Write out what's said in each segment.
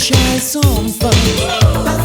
chance some fun.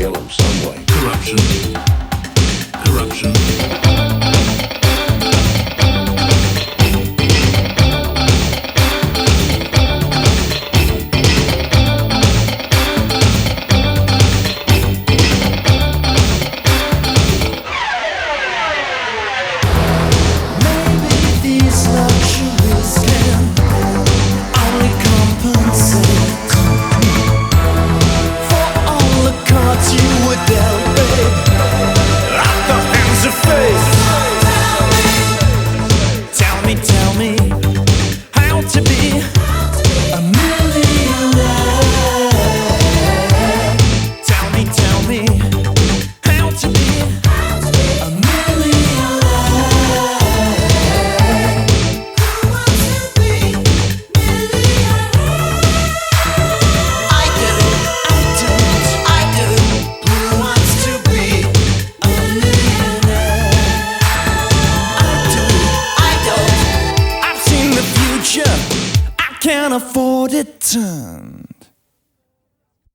kill him some way. Corruption. can't afford it.